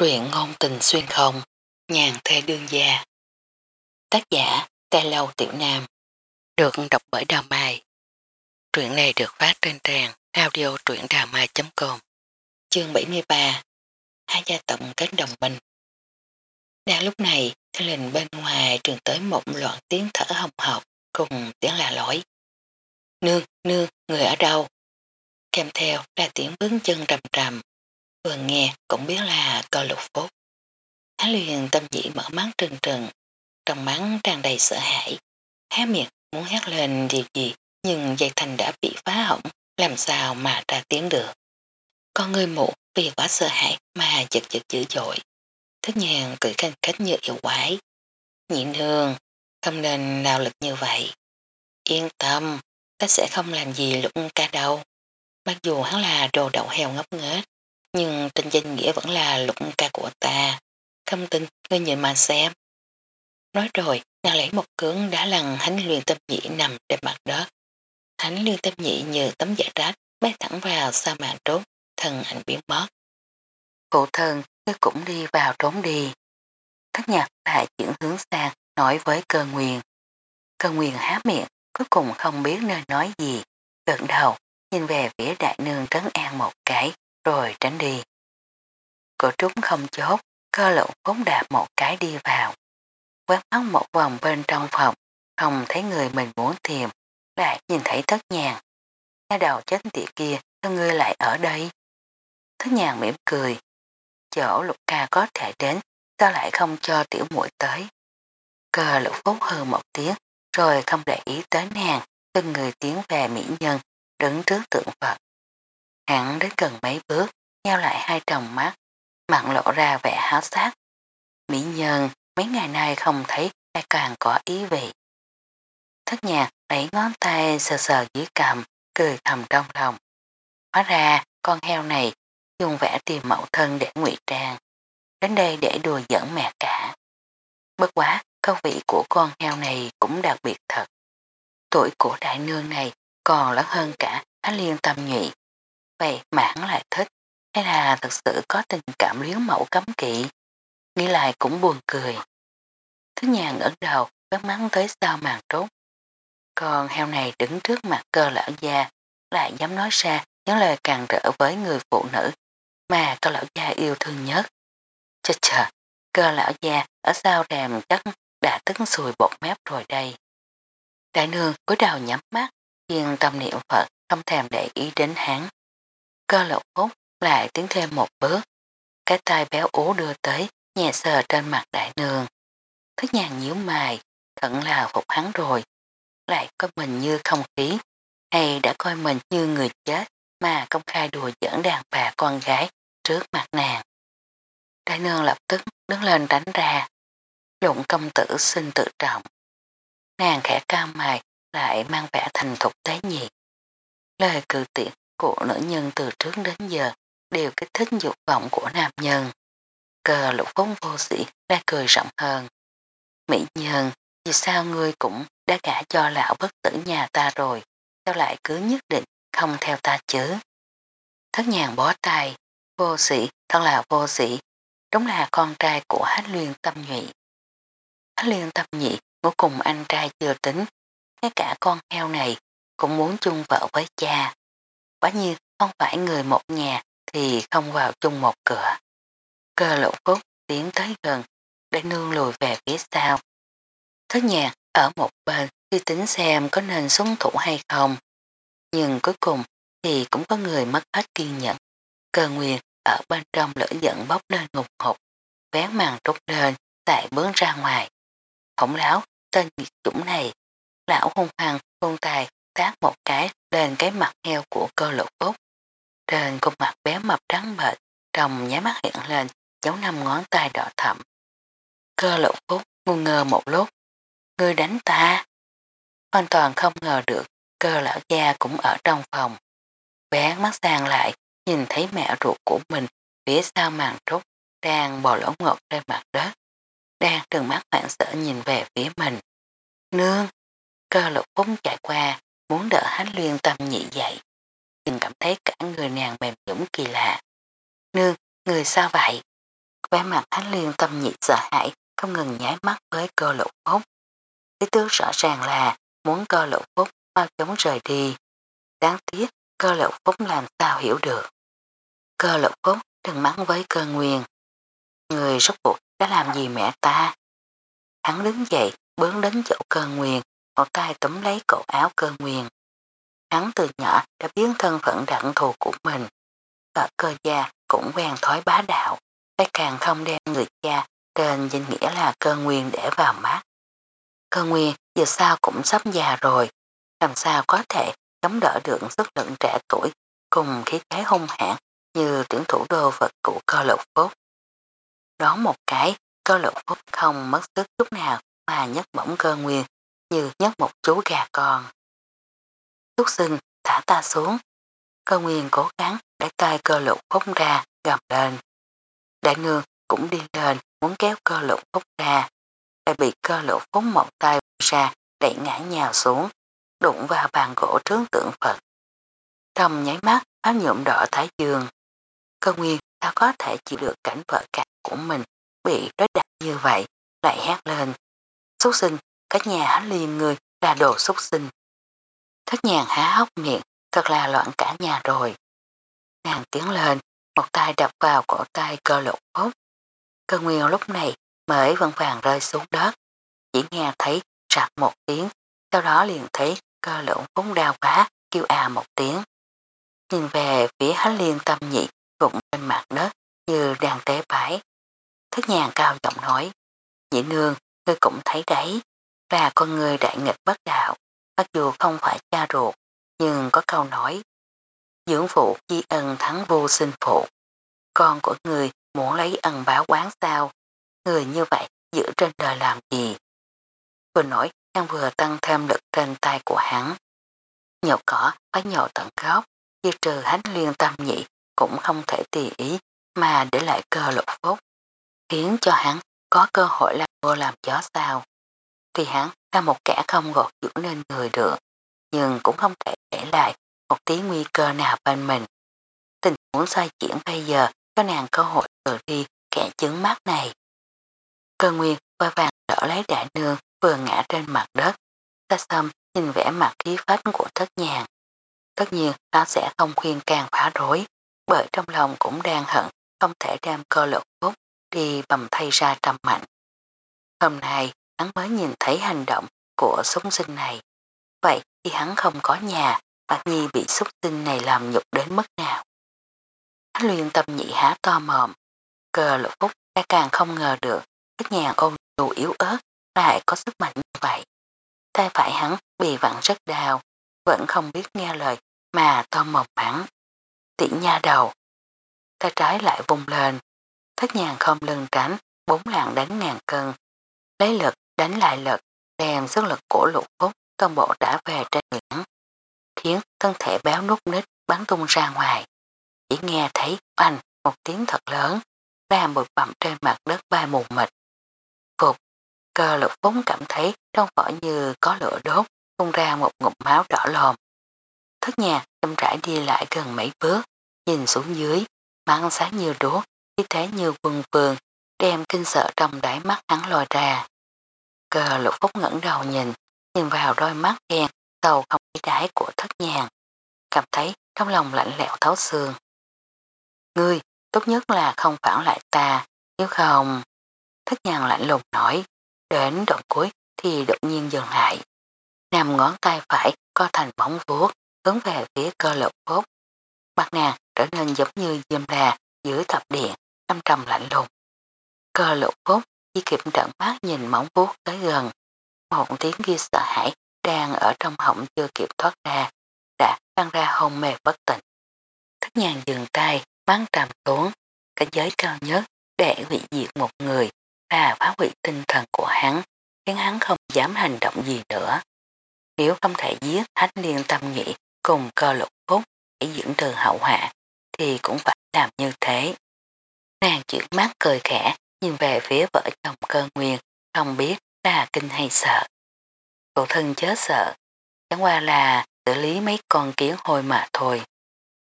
Truyện ngôn tình xuyên không, nhàn thê đương gia. Tác giả, Tê Lâu Tiểu Nam. Được đọc bởi Đào Mai. Truyện này được phát trên trang audio truyệnđàmai.com Chương 73 Hai gia tộc kết đồng minh Đang lúc này, thế linh bên ngoài truyền tới một loạn tiếng thở hồng học cùng tiếng là lỗi. Nương, nương, người ở đâu? Kèm theo là tiếng bước chân rầm rầm vừa nghe cũng biết là cơ lục phúc. Hắn liền tâm dĩ mở mắt trừng trừng, trong mắt tràn đầy sợ hãi. Há miệng muốn hét lên điều gì nhưng dây thành đã bị phá hỏng, làm sao mà ra tiếng được. Con người mụ vì quá sợ hãi mà giật giật dữ dội. Thích nhàng cười khanh khách như yêu quái. Nhị nương, không nên nào lực như vậy. Yên tâm, ta sẽ không làm gì lũng ca đâu. Mặc dù hắn là đồ đậu heo ngốc nghếch, nhưng trên danh nghĩa vẫn là lục ca của ta. Không tin, ngươi nhìn mà xem. Nói rồi, nàng lấy một cướng đá lằn hánh luyện tâm nhị nằm trên mặt đất. Hánh luyện tâm nhị như tấm giả rách, bay thẳng vào sa mạng trốn, thần ảnh biến mất. Phụ thân, ngươi cũng đi vào trốn đi. Thất nhạc lại chuyển hướng sang, nói với cơ nguyền. Cơ nguyền há miệng, cuối cùng không biết nên nói gì. gần đầu, nhìn về phía đại nương trấn an một cái, rồi tránh đi. Cổ trúng không chốt, cơ lộn phóng đạp một cái đi vào. Quán mắt một vòng bên trong phòng, không thấy người mình muốn tìm, lại nhìn thấy thất nhàn. nghe đầu chết tiệt kia, sao ngươi lại ở đây? Thất nhàn mỉm cười. Chỗ lục ca có thể đến, sao lại không cho tiểu muội tới? Cơ lục phúc hư một tiếng, rồi không để ý tới nàng, từng người tiến về mỹ nhân, đứng trước tượng Phật. Hắn đến gần mấy bước, nheo lại hai tròng mắt, mặn lộ ra vẻ háo sát. Mỹ nhân mấy ngày nay không thấy ai càng có ý vị. Thất nhạc lấy ngón tay sờ sờ dưới cầm, cười thầm trong lòng. Hóa ra con heo này dùng vẽ tìm mẫu thân để ngụy trang. Đến đây để đùa dẫn mẹ cả. Bất quá, câu vị của con heo này cũng đặc biệt thật. Tuổi của đại nương này còn lớn hơn cả Á Liên Tâm Nhụy. Vậy mãn lại thích, hay là thật sự có tình cảm liếu mẫu cấm kỵ? Nghĩ lại cũng buồn cười. Thứ nhà ngỡ đầu, bắt mắng tới sao màn trốt. Còn heo này đứng trước mặt cơ lão gia, lại dám nói ra những lời càng rỡ với người phụ nữ mà cơ lão gia yêu thương nhất. Chà chà, cơ lão gia ở sau rèm chắc đã tức sùi bột mép rồi đây. Đại nương cúi đầu nhắm mắt, yên tâm niệm Phật không thèm để ý đến hắn. Cơ lộc hút lại tiến thêm một bước. Cái tay béo ú đưa tới, nhẹ sờ trên mặt đại nương. Thức nhàn nhíu mày, thận là phục hắn rồi. Lại coi mình như không khí, hay đã coi mình như người chết mà công khai đùa giỡn đàn bà con gái trước mặt nàng. Đại nương lập tức đứng lên đánh ra. Lụng công tử xin tự trọng. Nàng khẽ cao mày lại mang vẻ thành thục tế nhị, Lời cử tiện của nữ nhân từ trước đến giờ đều kích thích dục vọng của nam nhân. Cờ lục phóng vô sĩ đã cười rộng hơn. Mỹ nhân, vì sao ngươi cũng đã gả cho lão bất tử nhà ta rồi, sao lại cứ nhất định không theo ta chứ? Thất nhàng bó tay, vô sĩ, thật là vô sĩ, đúng là con trai của hát luyện tâm nhụy. Hát luyện tâm nhị ngủ cùng anh trai chưa tính, ngay cả con heo này cũng muốn chung vợ với cha. Quả nhiên không phải người một nhà thì không vào chung một cửa. Cơ lộ phúc tiến tới gần, để nương lùi về phía sau. Thất nhạc ở một bên khi tính xem có nên xuống thủ hay không. Nhưng cuối cùng thì cũng có người mất hết kiên nhẫn. Cơ nguyên ở bên trong lửa giận bốc lên ngục ngục, vén màn trút lên, tại bướng ra ngoài. Khổng láo, tên nghiệt chủng này, lão hung hăng, hung tài, tác một cái lên cái mặt heo của cơ lộ phúc. Trên khuôn mặt bé mập trắng bệch, trong nháy mắt hiện lên dấu năm ngón tay đỏ thậm. Cơ lộ phúc ngu ngơ một lúc. Ngươi đánh ta. Hoàn toàn không ngờ được cơ lão gia cũng ở trong phòng. Bé mắt sang lại nhìn thấy mẹ ruột của mình phía sau màn trúc đang bò lỗ ngột trên mặt đất. Đang trừng mắt hoảng sợ nhìn về phía mình. Nương! Cơ lục phúng chạy qua muốn đỡ hánh luyên tâm nhị dậy. Nhưng cảm thấy cả người nàng mềm dũng kỳ lạ. Nương! Người sao vậy? vẻ mặt hắn liên tâm nhị sợ hãi, không ngừng nháy mắt với cơ lộ phúc. Ý tứ rõ ràng là muốn cơ lộ phúc mau chóng rời đi. Đáng tiếc cơ lộ phúc làm sao hiểu được. Cơ lộ phúc đừng mắng với cơ nguyên. Người rốt cuộc đã làm gì mẹ ta? Hắn đứng dậy bướng đến chỗ cơ nguyên, một tay túm lấy cổ áo cơ nguyên. Hắn từ nhỏ đã biến thân phận đặng thù của mình. Ở cơ gia cũng quen thói bá đạo, lại càng không đem người cha trên danh nghĩa là cơ nguyên để vào mắt. Cơ nguyên giờ sao cũng sắp già rồi, làm sao có thể chống đỡ được sức lượng trẻ tuổi cùng khí thế hung hãn như tuyển thủ đô vật của cơ lục phúc. Đón một cái, cơ lục phúc không mất sức chút nào mà nhấc bổng cơ nguyên như nhất một chú gà con. Thuốc sưng, thả ta xuống, cơ nguyên cố gắng để tay cơ lục phóng ra gầm lên. Đại nương cũng đi lên muốn kéo cơ lục phúc ra, lại bị cơ lục phúc một tay ra đẩy ngã nhào xuống, đụng vào bàn gỗ trướng tượng Phật. Trong nháy mắt áo nhuộm đỏ thái dương. Cơ nguyên ta có thể chịu được cảnh vợ cả của mình bị đối đặt như vậy, lại hát lên. xuất sinh, Thất nhà há liền người là đồ xúc sinh. Thất nhàn há hốc miệng, thật là loạn cả nhà rồi. Nàng tiến lên, một tay đập vào cổ tay cơ lục phốt. Cơ nguyên lúc này mới vân vàng rơi xuống đất. Chỉ nghe thấy rạc một tiếng, sau đó liền thấy cơ lưỡng phúng đau quá, kêu à một tiếng. Nhìn về phía hắn liên tâm nhị gụng trên mặt đất như đang tế bãi. Thức nhàn cao giọng nói, nhị nương, ngươi cũng thấy đấy, là con người đại nghịch bất đạo, mặc dù không phải cha ruột, nhưng có câu nói, dưỡng phụ chi ân thắng vô sinh phụ. Con của người muốn lấy ân báo quán sao, người như vậy giữ trên đời làm gì? Vừa nói, hắn vừa tăng thêm lực trên tay của hắn. Nhậu cỏ phải nhậu tận gốc, như trừ hắn liên tâm nhị cũng không thể tùy ý mà để lại cơ lục phúc, khiến cho hắn có cơ hội làm vô làm chó sao. Thì hắn là một kẻ không gột dưỡng nên người được, nhưng cũng không thể để lại một tí nguy cơ nào bên mình. Tình huống xoay chuyển bây giờ cho nàng cơ hội từ đi kẻ chứng mắt này. Cơ nguyên qua vàng đỡ lấy đại nương vừa ngã trên mặt đất. Ta xâm nhìn vẻ mặt khí phách của thất nhàng. Tất nhiên nó sẽ không khuyên càng phá rối, bởi trong lòng cũng đang hận không thể đem cơ lực phúc đi bầm thay ra trầm mạnh. Hôm nay hắn mới nhìn thấy hành động của súng sinh này. Vậy thì hắn không có nhà, Bạc Nhi bị súc sinh này làm nhục đến mức nào. Hắn luyện tâm nhị há to mồm, cờ lục phúc đã càng không ngờ được các nhà ôn dù yếu ớt lại có sức mạnh như vậy. Tay phải hắn bị vặn rất đau, vẫn không biết nghe lời mà to mồm hắn. Tiễn nha đầu. Tay trái lại vùng lên, thất nhàng không lưng tránh, bốn lạng đánh ngàn cân. Lấy lực đánh lại lực, đem sức lực của lục hút toàn bộ đã về trên người hắn, khiến thân thể béo nút nít bắn tung ra ngoài. Chỉ nghe thấy oanh một tiếng thật lớn, làm bụi bặm trên mặt đất bay mù mịt. Phục, cơ lục phúng cảm thấy trong vỏ như có lửa đốt, tung ra một ngụm máu đỏ lòm. Thất nhà chậm rãi đi lại gần mấy bước, nhìn xuống dưới, mang sáng như đuốc, khí thế như quần vườn, đem kinh sợ trong đáy mắt hắn lòi ra. Cờ lục phúc ngẩng đầu nhìn, nhìn vào đôi mắt đen, sâu không ý đáy của thất nhàng. Cảm thấy trong lòng lạnh lẽo thấu xương. Ngươi, tốt nhất là không phản lại ta, nếu không... Thất nhàng lạnh lùng nói, đến đoạn cuối thì đột nhiên dừng lại. Nằm ngón tay phải co thành bóng vuốt, hướng về phía cơ lục phúc. Mặt nàng trở nên giống như diêm đà dưới thập điện, âm trầm lạnh lùng. Cơ lục phúc chỉ kịp trận mắt nhìn móng vuốt tới gần. Một tiếng ghi sợ hãi đang ở trong họng chưa kịp thoát ra, đã tăng ra hôn mê bất tỉnh. Thất nhàng dừng tay, bắn trầm xuống, cảnh giới cao nhất để hủy diệt một người là phá hủy tinh thần của hắn, khiến hắn không dám hành động gì nữa. Nếu không thể giết hách liên tâm nhị cùng cơ lục phúc để dưỡng trừ hậu hạ, thì cũng phải làm như thế. Nàng chuyển mắt cười khẽ, nhìn về phía vợ chồng cơ nguyên, không biết là kinh hay sợ. Cậu thân chớ sợ, chẳng qua là xử lý mấy con kiến hôi mà thôi.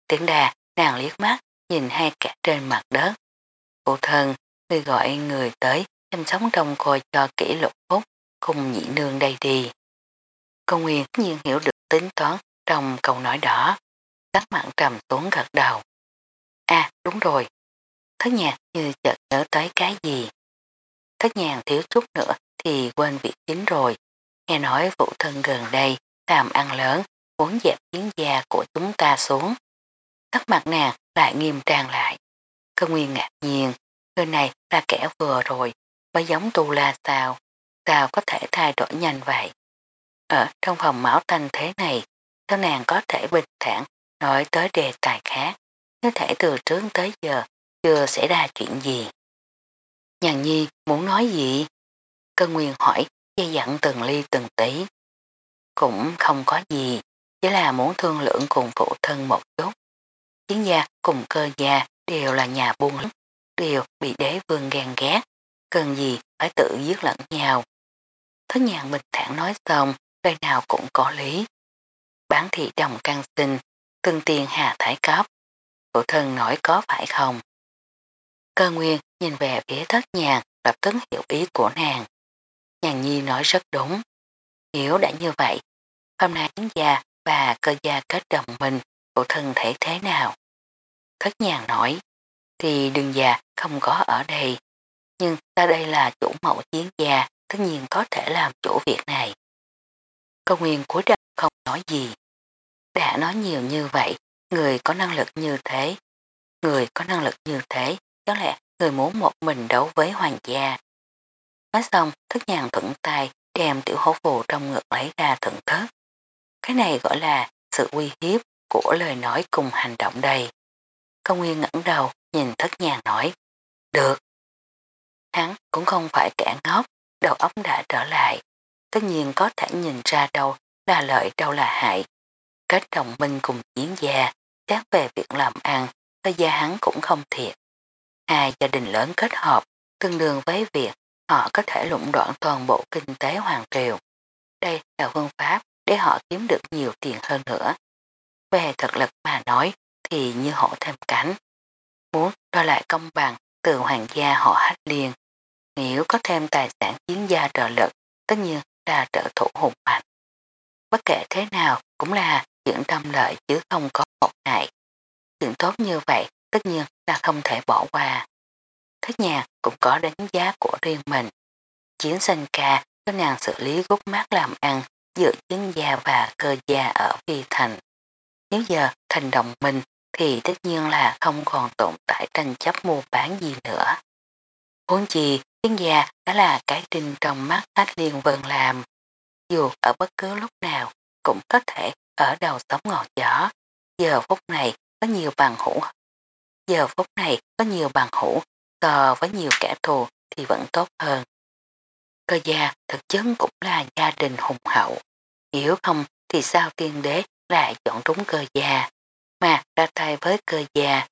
Tiếng đà, nàng liếc mắt, nhìn hai kẻ trên mặt đất. Cậu thân, người gọi người tới chăm sóc trong coi cho kỹ lục phúc cùng nhị nương đây đi. Công Nguyên nhiên hiểu được tính toán trong câu nói đó, sắc mặn trầm xuống gật đầu. À đúng rồi, thất nhạc như chợt nhớ tới cái gì. Thất nhàng thiếu chút nữa thì quên việc chính rồi, nghe nói vụ thân gần đây làm ăn lớn muốn dẹp chiến gia của chúng ta xuống. Thất mặt nàng lại nghiêm trang lại. Cơ nguyên ngạc nhiên, người này là kẻ vừa rồi, mới giống tu la sao, sao có thể thay đổi nhanh vậy. Ở trong phòng máu tanh thế này, sao nàng có thể bình thản nói tới đề tài khác, như thể từ trước tới giờ chưa xảy ra chuyện gì. Nhàn nhi muốn nói gì? Cơ nguyên hỏi, dây dặn từng ly từng tí. Cũng không có gì, chỉ là muốn thương lượng cùng phụ thân một chút. Chiến gia cùng cơ gia đều là nhà buôn lắm, đều bị đế vương ghen ghét, cần gì phải tự giết lẫn nhau. Thất nhàn bình thản nói xong, lời nào cũng có lý. Bán thị đồng căn sinh, tương tiền hà thái cấp. Phụ thân nói có phải không? Cơ nguyên nhìn về phía thất nhàn lập tức hiểu ý của nàng. Nhàn nhi nói rất đúng. Hiểu đã như vậy, hôm nay chiến gia và cơ gia kết đồng mình, của thân thể thế nào? Thất nhàn nói, thì đường già không có ở đây, nhưng ta đây là chủ mẫu chiến gia, tất nhiên có thể làm chủ việc này. Cơ nguyên cuối đầu không nói gì. Đã nói nhiều như vậy, người có năng lực như thế, người có năng lực như thế, có lẽ người muốn một mình đấu với hoàng gia. Nói xong, thức nhàn thuận tay đem tiểu hố phù trong ngực lấy ra thượng thất. Cái này gọi là sự uy hiếp của lời nói cùng hành động đây. Công nguyên ngẩng đầu nhìn thất nhàn nói, được. Hắn cũng không phải kẻ ngốc, đầu óc đã trở lại, tất nhiên có thể nhìn ra đâu là lợi đâu là hại. Kết đồng minh cùng chiến gia, xét về việc làm ăn, thời gia hắn cũng không thiệt. Hai gia đình lớn kết hợp, tương đương với việc họ có thể lũng đoạn toàn bộ kinh tế hoàng triều. Đây là phương pháp để họ kiếm được nhiều tiền hơn nữa. Về thực lực mà nói thì như hổ thêm cánh. Muốn đo lại công bằng từ hoàng gia họ hát liền. Nếu có thêm tài sản chiến gia trợ lực, tất nhiên là trợ thủ hùng mạnh. Bất kể thế nào cũng là chuyện tâm lợi chứ không có một hại. Chuyện tốt như vậy tất nhiên là không thể bỏ qua. Thất nhà cũng có đánh giá của riêng mình. Chiến sinh ca cho nàng xử lý gốc mát làm ăn giữa chiến gia và cơ gia ở Phi Thành. Nếu giờ thành đồng minh thì tất nhiên là không còn tồn tại tranh chấp mua bán gì nữa. Huống chi, chiến gia đã là cái trinh trong mắt Thách Liên Vân làm. Dù ở bất cứ lúc nào cũng có thể ở đầu sóng ngọt gió. Giờ phút này có nhiều bằng hữu. Giờ phút này, có nhiều bằng hữu cờ với nhiều kẻ thù thì vẫn tốt hơn. Cơ gia thực chất cũng là gia đình hùng hậu. hiểu không thì sao tiên đế lại chọn trúng cơ gia mà ra tay với cơ gia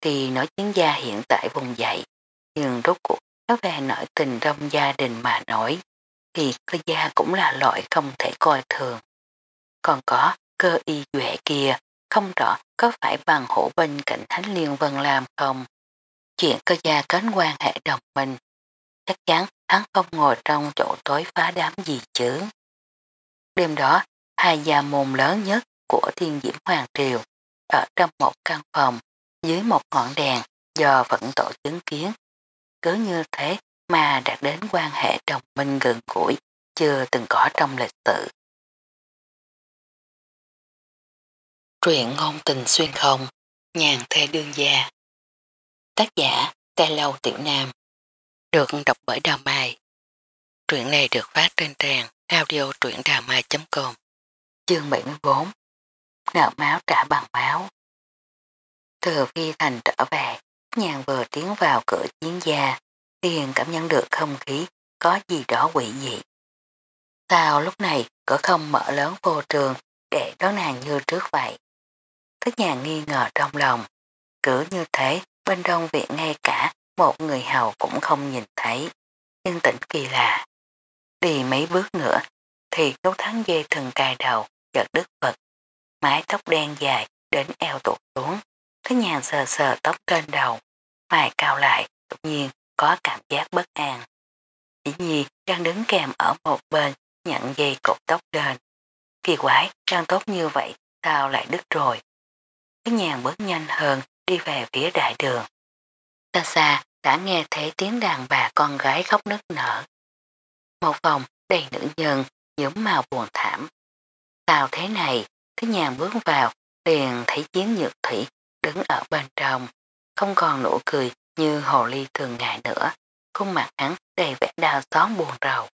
thì nói chiến gia hiện tại vùng dậy, nhưng rốt cuộc nói về nội tình trong gia đình mà nổi, thì cơ gia cũng là loại không thể coi thường. Còn có cơ y duệ kia, không rõ có phải bằng hữu bên cạnh Thánh Liên Vân làm không. Chuyện cơ gia kết quan hệ đồng minh chắc chắn hắn không ngồi trong chỗ tối phá đám gì chứ. Đêm đó, hai gia môn lớn nhất của thiên diễm Hoàng Triều ở trong một căn phòng dưới một ngọn đèn do vận tổ chứng kiến. Cứ như thế mà đạt đến quan hệ đồng minh gần gũi chưa từng có trong lịch sử. Truyện ngôn tình xuyên không, nhàn thê đương gia. Tác giả, Tê Lâu Tiểu Nam. Được đọc bởi Đào Mai. Truyện này được phát trên trang audio truyệnđàmai.com Chương 74 Nợ máu trả bằng máu Từ phi thành trở về, nhàn vừa tiến vào cửa chiến gia, liền cảm nhận được không khí có gì đó quỷ dị. Sao lúc này cửa không mở lớn vô trường để đón nàng như trước vậy? Tất nhà nghi ngờ trong lòng, cứ như thế bên trong viện ngay cả một người hầu cũng không nhìn thấy, nhưng tỉnh kỳ lạ. Đi mấy bước nữa thì cấu thắng dây thần cài đầu chợt đứt vật, mái tóc đen dài đến eo tụt xuống, thế nhàn sờ sờ tóc trên đầu, mài cao lại, đột nhiên có cảm giác bất an. Chỉ nhi đang đứng kèm ở một bên nhận dây cột tóc lên. Kỳ quái, đang tốt như vậy, sao lại đứt rồi? Cái nhà bước nhanh hơn đi về phía đại đường. Xa xa đã nghe thấy tiếng đàn bà con gái khóc nức nở. Một phòng đầy nữ nhân nhớm màu buồn thảm. Sao thế này, cái nhà bước vào liền thấy chiến nhược thủy đứng ở bên trong, không còn nụ cười như hồ ly thường ngày nữa, khuôn mặt hắn đầy vẻ đau xót buồn rầu.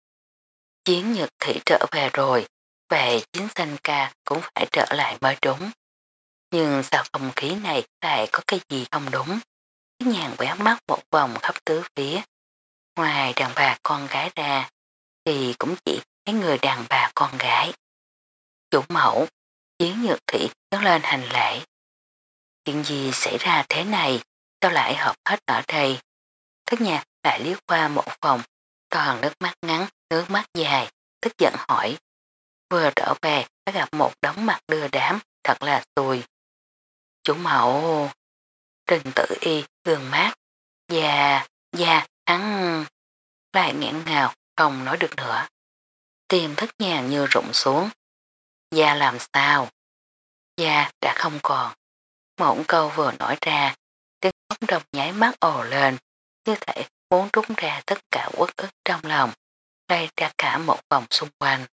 Chiến nhược thủy trở về rồi, về chiến sanh ca cũng phải trở lại mới đúng. Nhưng sao không khí này lại có cái gì không đúng? Cái nhàn quẻ mắt một vòng khắp tứ phía. Ngoài đàn bà con gái ra, thì cũng chỉ mấy người đàn bà con gái. Chủ mẫu, chiến nhược thị nhớ lên hành lễ. Chuyện gì xảy ra thế này, sao lại hợp hết ở đây? Thất nhạc lại liếc qua một phòng, toàn nước mắt ngắn, nước mắt dài, tức giận hỏi. Vừa trở về đã gặp một đống mặt đưa đám, thật là tùi. Chủ mẫu, trình tử y, gương mát, già, già, hắn, lại nghẹn ngào, không nói được nữa. Tiền thất nhàng như rụng xuống. Da làm sao? Da đã không còn. Một câu vừa nói ra, tiếng ống đồng nháy mắt ồ lên, như thể muốn trúng ra tất cả quất ức trong lòng, lay ra cả một vòng xung quanh.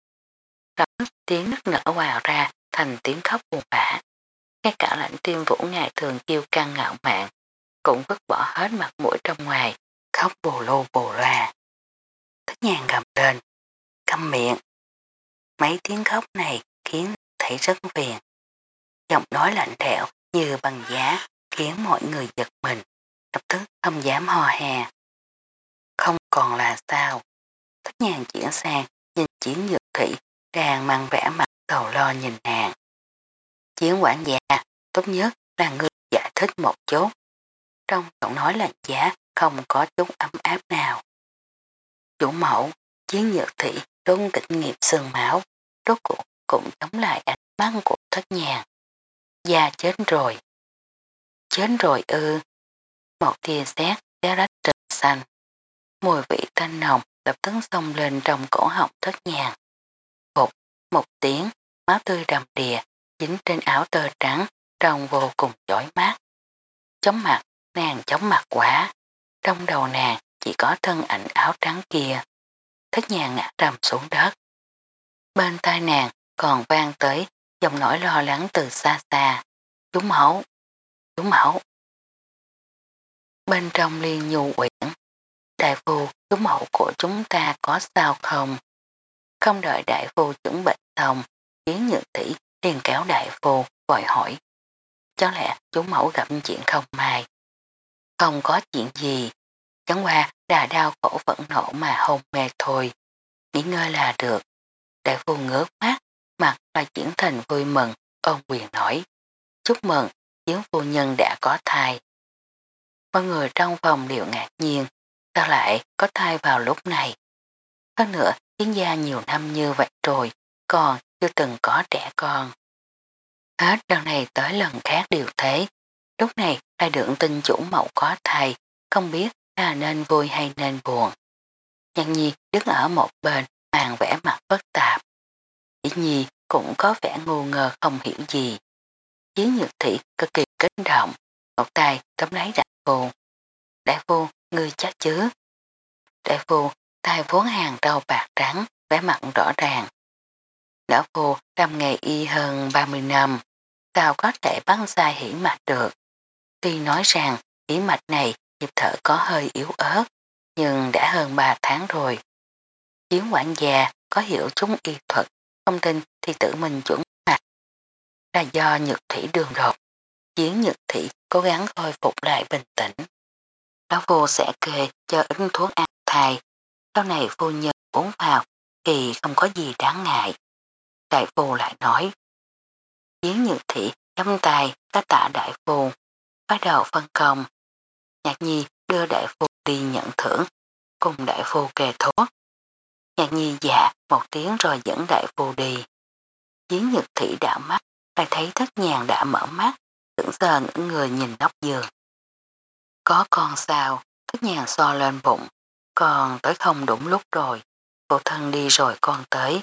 Lập tiếng nức nở vào ra thành tiếng khóc buồn bã. Ngay cả lãnh tiêm vũ ngày thường chiêu căng ngạo mạn, cũng vứt bỏ hết mặt mũi trong ngoài, khóc bồ lô bồ loa. Tất nhàng gầm lên, câm miệng. Mấy tiếng khóc này khiến thấy rất phiền. Giọng nói lạnh lẽo như bằng giá khiến mọi người giật mình, lập tức không dám hò hè. Không còn là sao. Tất nhàng chuyển sang nhìn chiến nhược thủy đang mang vẻ mặt cầu lo nhìn nàng. Chiến quản gia, tốt nhất là ngươi giải thích một chút. Trong giọng nói lạnh giá không có chút ấm áp nào. Chủ mẫu, chiến nhược thị đúng kinh nghiệm sương máu, rốt cuộc cũng chống lại ánh mắt của thất nhàng. Gia chết rồi. Chết rồi ư. Một tia xét đá rách trần xanh. Mùi vị thanh nồng lập tức xông lên trong cổ họng thất nhàng. Một, một tiếng, máu tươi đầm đìa, dính trên áo tơ trắng, trông vô cùng chói mát. Chóng mặt, nàng chóng mặt quá. Trong đầu nàng chỉ có thân ảnh áo trắng kia. Thất nhà ngã trầm xuống đất. Bên tai nàng còn vang tới dòng nỗi lo lắng từ xa xa. Chú mẫu, chú mẫu. Bên trong liên nhu quyển, đại phu chú mẫu của chúng ta có sao không? Không đợi đại phu chuẩn bệnh xong, khiến nhược tỷ liền kéo đại phu vội hỏi. Chắc lẽ chú mẫu gặp chuyện không may. Không có chuyện gì, chẳng qua đà đau khổ vẫn nổ mà hôn mê thôi. Nghỉ ngơi là được. Đại phu ngớt mắt, mặt là chuyển thành vui mừng, ôn quyền nói. Chúc mừng, chiến phu nhân đã có thai. Mọi người trong phòng đều ngạc nhiên, sao lại có thai vào lúc này. Hơn nữa, chiến gia nhiều năm như vậy rồi, còn chưa từng có trẻ con. Hết lần này tới lần khác đều thế, lúc này lại được tin chủ mẫu có thai, không biết là nên vui hay nên buồn. Nhân nhi đứng ở một bên, màn vẽ mặt phức tạp. Chỉ nhi cũng có vẻ ngu ngờ không hiểu gì. Chiến nhược thị cực kỳ kích động, một tay tấm lấy đại phu. Đại phu, ngươi chắc chứ? Đại phu, tay vốn hàng râu bạc trắng, vẻ mặt rõ ràng. Lão phu làm nghề y hơn 30 năm, sao có thể bắn sai hỉ mạch được. Tuy nói rằng hỉ mạch này nhịp thở có hơi yếu ớt, nhưng đã hơn 3 tháng rồi. Chiến quản gia có hiểu chúng y thuật, không tin thì tự mình chuẩn mạch. Là do nhược thủy đường đột. Chiến nhược thủy cố gắng khôi phục lại bình tĩnh. Lão phu sẽ kê cho ứng thuốc an thai. Sau này phu nhân uống vào thì không có gì đáng ngại. Đại phu lại nói. Chiến nhược thị chấm tay các tạ đại phu, bắt đầu phân công. Nhạc nhi đưa đại phu đi nhận thưởng, cùng đại phu kề thuốc. Nhạc nhi dạ một tiếng rồi dẫn đại phu đi. Chiến nhược thị đã mắt, lại thấy thất nhàng đã mở mắt, tưởng giờ những người nhìn nóc giường. Có con sao, Thất nhàn so lên bụng, còn tới không đúng lúc rồi, phụ thân đi rồi con tới.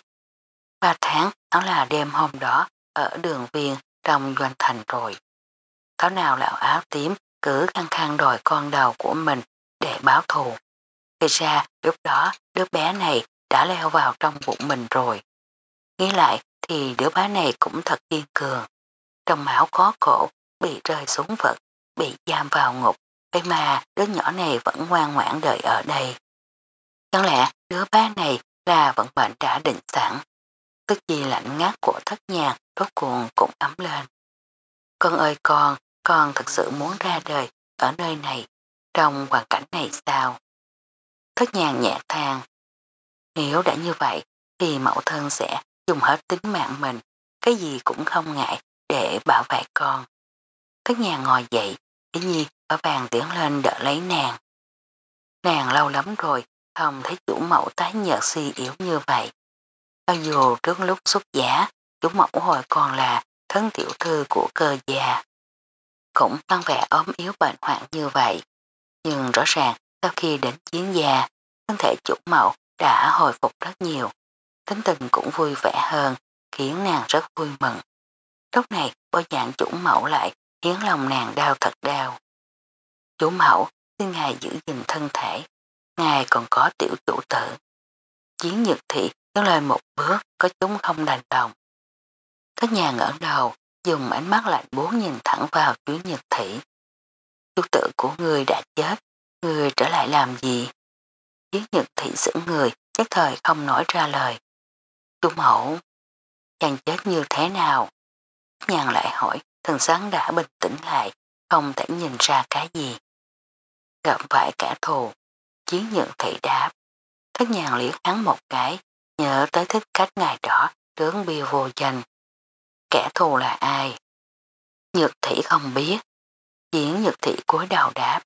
Ba tháng đó là đêm hôm đó ở đường viên trong doanh thành rồi. Tháo nào lão áo tím cứ khăng khăng đòi con đầu của mình để báo thù. Thì ra lúc đó đứa bé này đã leo vào trong bụng mình rồi. Nghĩ lại thì đứa bé này cũng thật kiên cường. Trong máu có cổ, bị rơi xuống vật, bị giam vào ngục. Vậy mà đứa nhỏ này vẫn ngoan ngoãn đợi ở đây. Chẳng lẽ đứa bé này là vận mệnh đã định sẵn. Tức gì lạnh ngát của thất nhạc rốt cuồng cũng ấm lên. Con ơi con, con thật sự muốn ra đời ở nơi này, trong hoàn cảnh này sao? Thất nhàng nhẹ thang. Nếu đã như vậy thì mẫu thân sẽ dùng hết tính mạng mình, cái gì cũng không ngại để bảo vệ con. Thất nhàng ngồi dậy, ý nhi ở bàn tiến lên đỡ lấy nàng. Nàng lâu lắm rồi, không thấy chủ mẫu tái nhợt suy yếu như vậy. Cho dù trước lúc xuất giá, chủ mẫu hồi còn là thân tiểu thư của cơ già Cũng tăng vẻ ốm yếu bệnh hoạn như vậy. Nhưng rõ ràng sau khi đến chiến gia, thân thể chủ mẫu đã hồi phục rất nhiều. Tính tình cũng vui vẻ hơn, khiến nàng rất vui mừng. Lúc này bó dạng chủ mẫu lại khiến lòng nàng đau thật đau. Chủ mẫu xin ngài giữ gìn thân thể, ngài còn có tiểu chủ tử. Chiến nhật thị tiến lên một bước có chúng không đành đồng. Thất nhà ngỡ đầu dùng ánh mắt lạnh bố nhìn thẳng vào chú nhật thị. Chú tử của người đã chết, người trở lại làm gì? Chú nhật thị giữ người, chắc thời không nói ra lời. Chú mẫu, chàng chết như thế nào? Nhàn lại hỏi, thần sáng đã bình tĩnh lại, không thể nhìn ra cái gì. Gặp phải cả thù, chiến nhật thị đáp. Thất nhàn liếc hắn một cái, nhớ tới thích cách ngày đó, tướng bia vô danh. Kẻ thù là ai? Nhược thị không biết. Diễn nhược thị cúi đầu đáp.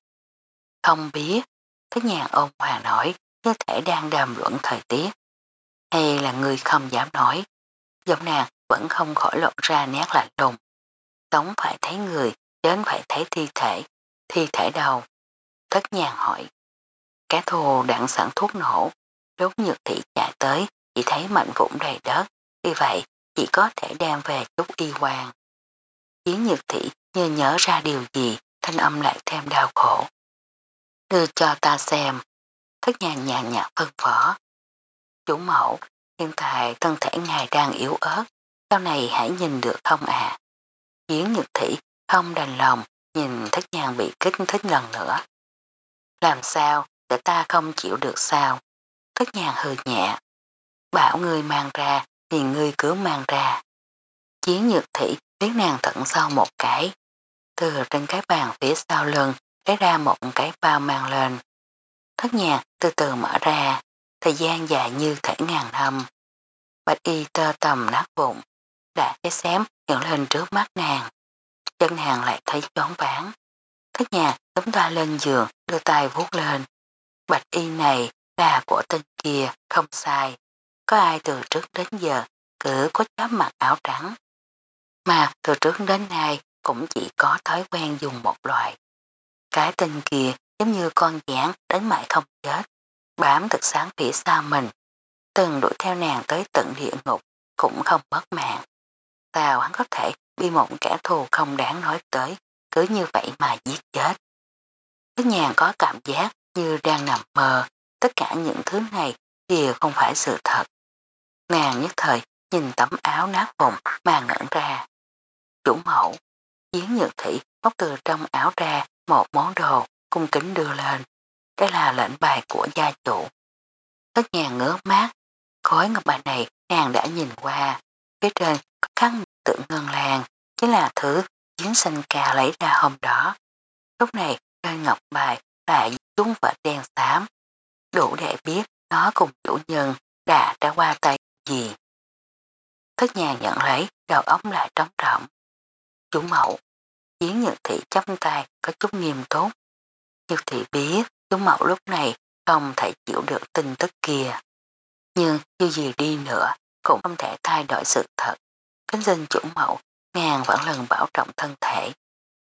Không biết. Cái nhàn ôn hòa nói, như thể đang đàm luận thời tiết. Hay là người không dám nói. Giọng nàng vẫn không khỏi lộ ra nét lạnh lùng. Sống phải thấy người, đến phải thấy thi thể. Thi thể đâu? Thất nhàn hỏi. Cá thù đặng sẵn thuốc nổ. Lúc nhược thị chạy tới, chỉ thấy mạnh vũng đầy đất. Vì vậy, chỉ có thể đem về chút y quan Chiến nhược thị như nhớ ra điều gì, thanh âm lại thêm đau khổ. Đưa cho ta xem. Thất nhàn nhàn nhạt phân phó. Chủ mẫu, hiện tại thân thể ngài đang yếu ớt, sau này hãy nhìn được không ạ? À? Chiến nhược thị không đành lòng nhìn thất nhàn bị kích thích lần nữa. Làm sao để ta không chịu được sao? Thất nhàn hừ nhẹ. Bảo người mang ra thì người cứ mang ra. Chiến nhược thị biết nàng thận sau một cái. Từ trên cái bàn phía sau lưng lấy ra một cái bao mang lên. Thất nhạc từ từ mở ra, thời gian dài như thể ngàn năm. Bạch y tơ tầm nát bụng, đã cái xém nhận lên trước mắt nàng. Chân nàng lại thấy chóng ván. Thất nhạc tấm ta lên giường, đưa tay vuốt lên. Bạch y này là của tên kia, không sai. Có ai từ trước đến giờ cứ có chấm mặc áo trắng. Mà từ trước đến nay cũng chỉ có thói quen dùng một loại. Cái tên kia giống như con giảng đến mãi không chết, bám thực sáng phía sau mình, từng đuổi theo nàng tới tận địa ngục cũng không mất mạng. Sao hắn có thể bị một kẻ thù không đáng nói tới, cứ như vậy mà giết chết. Cái nhàng có cảm giác như đang nằm mơ, tất cả những thứ này đều không phải sự thật. Nàng nhất thời nhìn tấm áo nát vùng mà ngẩn ra. Chủ mẫu, yến nhược thị móc từ trong áo ra một món đồ cung kính đưa lên. Đây là lệnh bài của gia chủ. Tất nhà ngứa mát, khối ngọc bài này nàng đã nhìn qua. Phía trên có khăn tượng ngân làng, chính là thứ yến sinh Cà lấy ra hôm đó. Lúc này trên ngọc bài lại chúng vợ đen xám. Đủ để biết nó cùng chủ nhân đã đã qua tay gì. Thất nhà nhận lấy, đầu ống lại trống rộng. Chủ mẫu, chiến nhật thị chấp tay có chút nghiêm túc. Nhật thị biết chủ mẫu lúc này không thể chịu được tin tức kia. Nhưng như gì đi nữa cũng không thể thay đổi sự thật. Kính xin chủ mẫu, ngàn vẫn lần bảo trọng thân thể.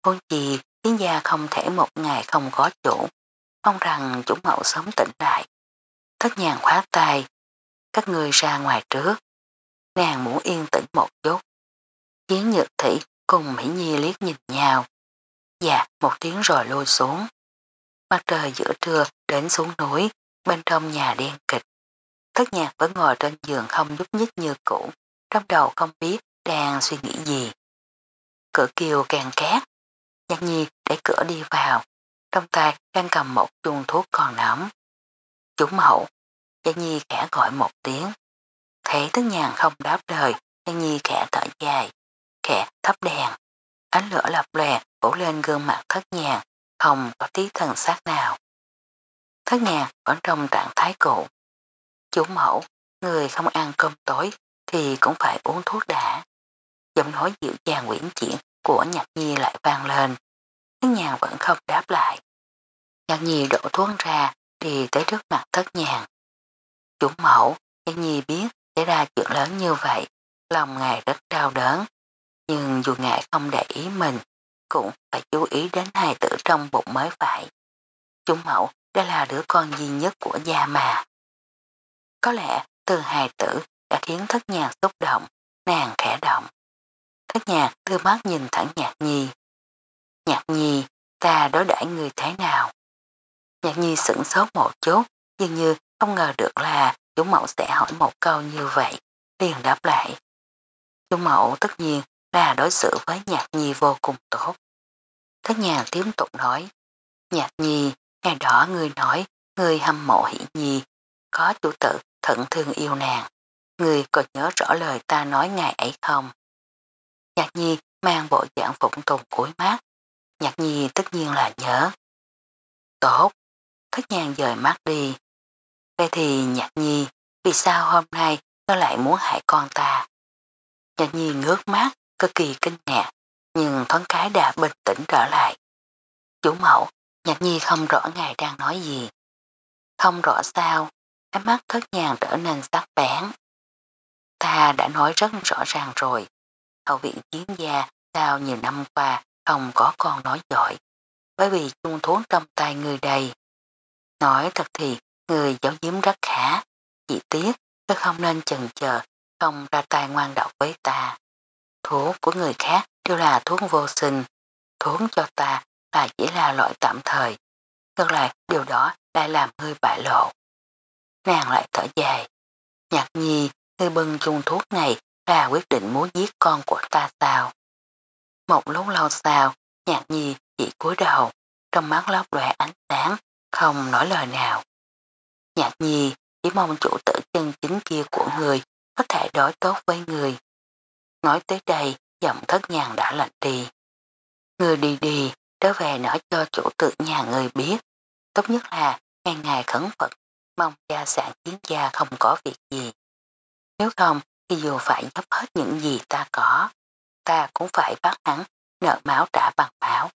Vốn gì, tiếng gia không thể một ngày không có chủ. mong rằng chủ mẫu sớm tỉnh lại. Thất nhàng khóa tay, các người ra ngoài trước. Nàng muốn yên tĩnh một chút. Chiến nhược thị cùng Mỹ Nhi liếc nhìn nhau. Dạ, một tiếng rồi lôi xuống. Mặt trời giữa trưa đến xuống núi, bên trong nhà đen kịch. Thất nhạc vẫn ngồi trên giường không giúp nhích như cũ, trong đầu không biết đang suy nghĩ gì. Cửa kiều càng cát, nhạc nhi để cửa đi vào, trong tay đang cầm một chung thuốc còn nóng. Chủ mẫu, Giang nhi khẽ gọi một tiếng. Thấy Tứ nhàn không đáp lời, Giang nhi khẽ thở dài, khẽ thắp đèn. Ánh lửa lập lè bổ lên gương mặt thất nhàn, không có tí thần sắc nào. Thất nhàn vẫn trong trạng thái cụ. Chủ mẫu, người không ăn cơm tối thì cũng phải uống thuốc đã. Giọng nói dịu dàng quyển chuyển của nhạc nhi lại vang lên. Thất nhàn vẫn không đáp lại. Nhạc nhi đổ thuốc ra đi tới trước mặt thất nhàn. Chủ mẫu, nhạc nhi biết xảy ra chuyện lớn như vậy, lòng ngài rất đau đớn. Nhưng dù ngài không để ý mình, cũng phải chú ý đến hài tử trong bụng mới phải. Chủ mẫu, đây là đứa con duy nhất của gia mà. Có lẽ từ hài tử đã khiến thất nhạc xúc động, nàng khẽ động. Thất nhạc đưa mắt nhìn thẳng nhạc nhi. Nhạc nhi, ta đối đãi người thế nào? Nhạc nhi sửng sốt một chút, dường như không ngờ được là chú mẫu sẽ hỏi một câu như vậy, liền đáp lại. Chú mẫu tất nhiên là đối xử với nhạc nhi vô cùng tốt. Thất nhà tiếp tục nói, nhạc nhi, ngày đó người nói, người hâm mộ hỷ nhi, có chủ tử thận thương yêu nàng. Người còn nhớ rõ lời ta nói ngày ấy không? Nhạc nhi mang bộ dạng phụng tùng cuối mắt. Nhạc nhi tất nhiên là nhớ. Tốt, thất nhàng dời mắt đi. Vậy thì nhạc nhi, vì sao hôm nay nó lại muốn hại con ta? Nhạc nhi ngước mắt, cực kỳ kinh ngạc, nhưng thoáng cái đã bình tĩnh trở lại. Chủ mẫu, nhạc nhi không rõ ngài đang nói gì. Không rõ sao, ánh mắt thất nhàng trở nên sắc bén. Ta đã nói rất rõ ràng rồi, hậu viện chiến gia sao nhiều năm qua không có con nói giỏi, bởi vì chung thốn trong tay người đây. Nói thật thì người giáo giếm rất khả chỉ tiếc tôi không nên chần chờ, không ra tay ngoan độc với ta. Thuốc của người khác đều là thuốc vô sinh, thuốc cho ta là chỉ là loại tạm thời. Ngược lại điều đó lại làm người bại lộ. Nàng lại thở dài. Nhạc nhi, người bưng chung thuốc này là quyết định muốn giết con của ta sao? Một lúc lâu sau, nhạc nhi chỉ cúi đầu, trong mắt lót lòe ánh sáng, không nói lời nào. Nhạc nhi chỉ mong chủ tử chân chính kia của người có thể đối tốt với người. Nói tới đây, giọng thất nhàng đã lạnh đi. Người đi đi, trở về nói cho chủ tử nhà người biết. Tốt nhất là ngày ngày khẩn Phật, mong gia sản chiến gia không có việc gì. Nếu không, thì dù phải dốc hết những gì ta có, ta cũng phải bắt hắn nợ máu trả bằng máu.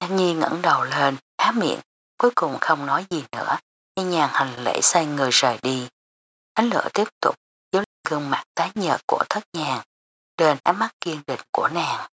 Nhạc Nhi ngẩng đầu lên, há miệng, cuối cùng không nói gì nữa, nhàng hành lễ xoay người rời đi. Ánh lửa tiếp tục chiếu gương mặt tái nhợt của thất nhàng, lên ánh mắt kiên định của nàng.